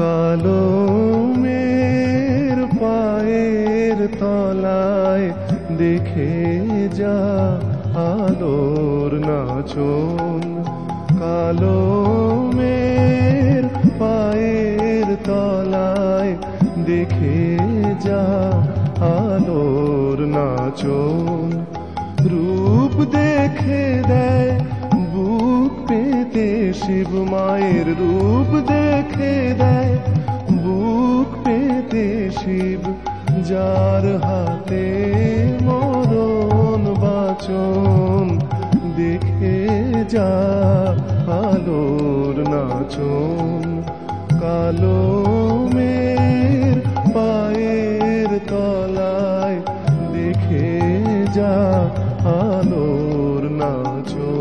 কালো মের পায়ের তলায় দেখে যা আলোর নাচন। কালো মের পায়ের তলায় দেখে যা আলোর নাচন। রূপ দেখে দেয় শিব মায়ের রূপ দেখে দেয়। বুক পেতে শিব, যার হাতে মরণ বাচন দেখে যা আলোর নাচন। কালো মের পায়ের তলায় দেখে যা আলোর নাচন।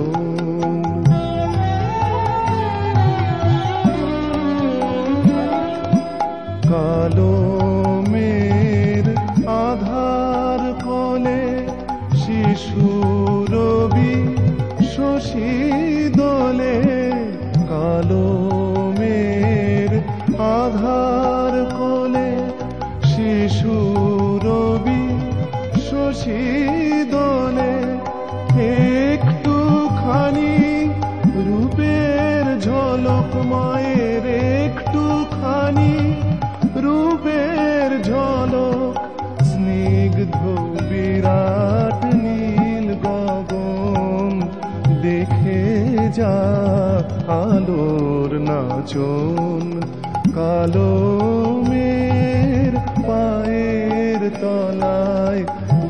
শিশু রবি শশী দোলে একটুখানি রূপের ঝলক মায়ের একটুখানি রূপের ঝলক স্নিগ্ধ বিরাট নীল গগন দেখে যা আলোর নাচন কালো পায়ের তলায়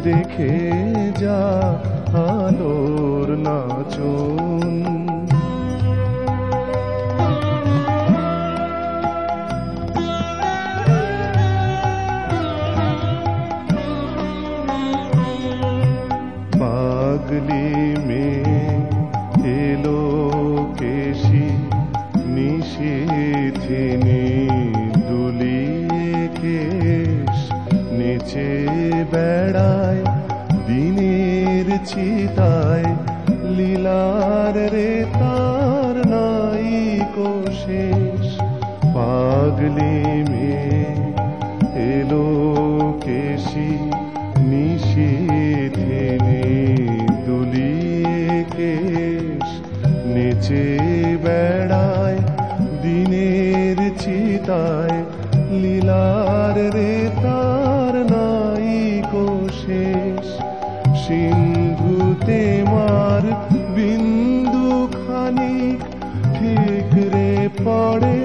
দেখে যা আলোর নাচন। পাগলি মে এলো কেশি নিশিথিনি দুলিয়ে কেশ নেচে বেড়ায়, দিনের চিতায়, লীলার রে তার নাই কোশেষ পাগলি মে এলো কেশি নিশীথিনি দুলিয়ে কেশ। নেচে বেড়ায়, দিনের চিতায় লীলার রে তার নাই কোশেষ সিন্ধুতে মার বিন্দু খানিক, ঠিক রে পড়ে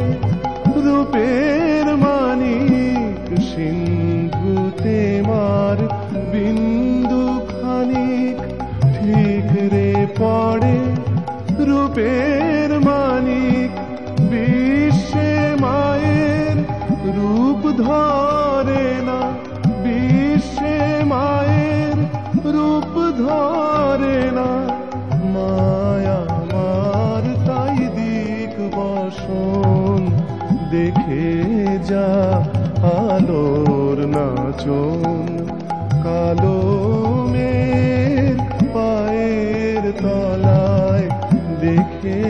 রূপের মানিক। সিন্ধুতে মার বিন্দু খানিক, ঠিক রে পড়ে রূপের বসন দেখে যা আলোর নাচন। কালো মের পায়ের তলায় দেখে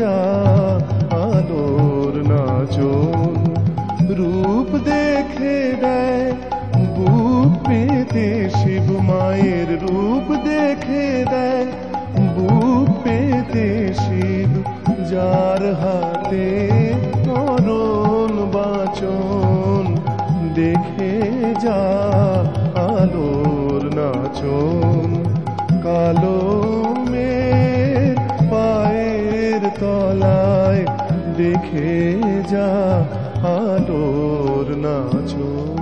যা আলোর নাচন। রূপ দেখে দেয় বুক পেতে শিব মায়ের। রূপ দেখে দেয় যার হাতে করণ বাচন, দেখে যা আলোর নাচন। কালো মের পায়ের তলায় দেখে যা আলোর নাচন।